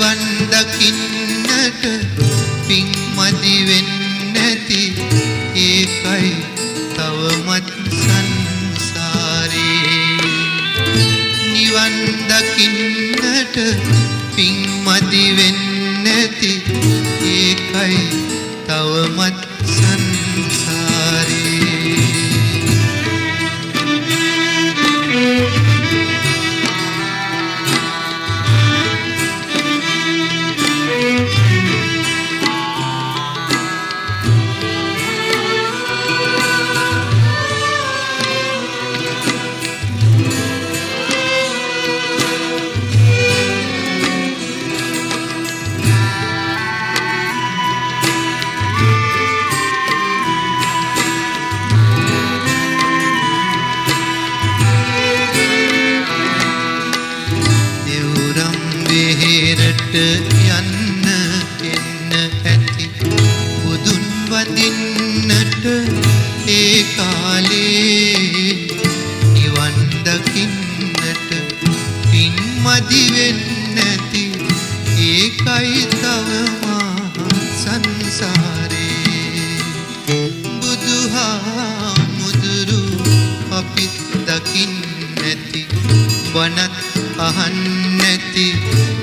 නිවන් දකින්නට සංසාරේ බුදුහා මුදුරු අපිත් දකින්නැති වනත් අහන්නැති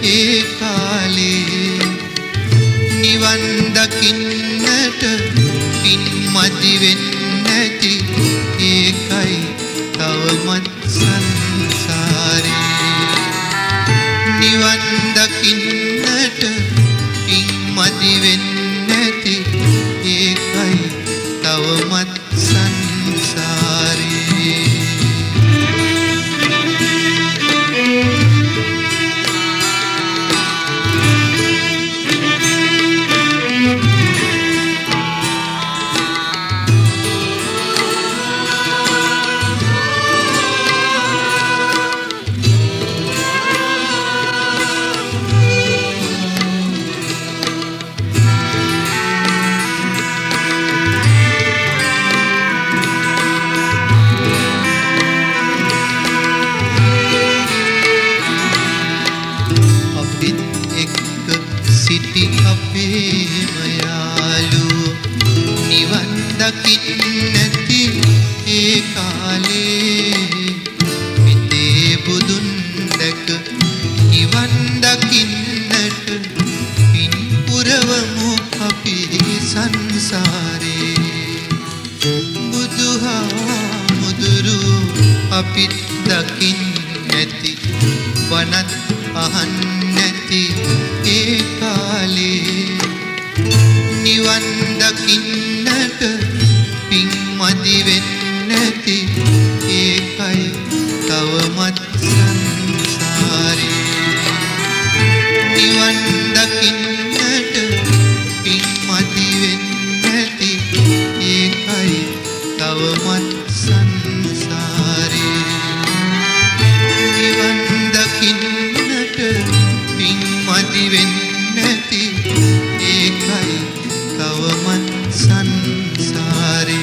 ඒ කාලේ. නිවන් දකින්නට පින් මදි වෙන්නැති දකින්නැති ඒ කාලේ මිතේ බුදුන් දැක නිවන් දකින්නට පින් පුරවමු අපි සංසාරේ. බුදුහා මුදුරු අපිත් දකින්නැති වනත් අහන්නැති තවමත් සංසාරේ. නිවන් දකින්නට පින්මති වෙන්නේ නැති ඒකයි තවමත් සංසාරේ. නිවන් දකින්නට පින්මති වෙන්නේ නැති ඒකයි තවමත් සංසාරේ.